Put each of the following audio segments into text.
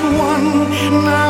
one now.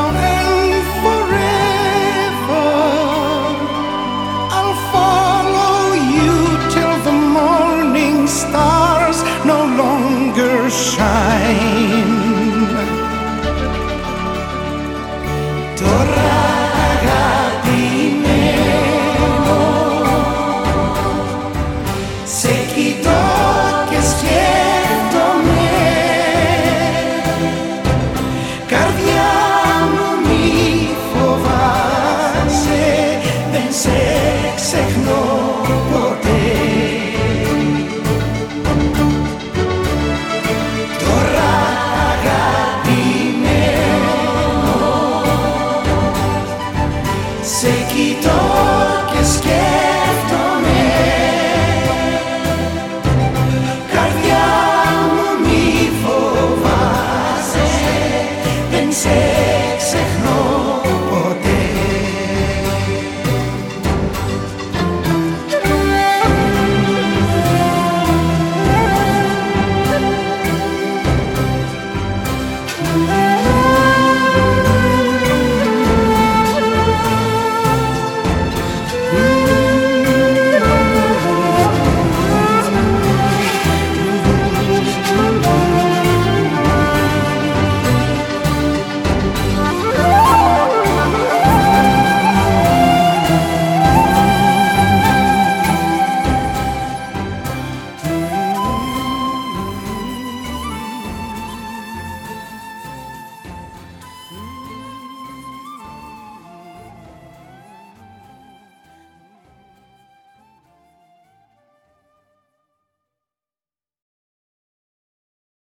σε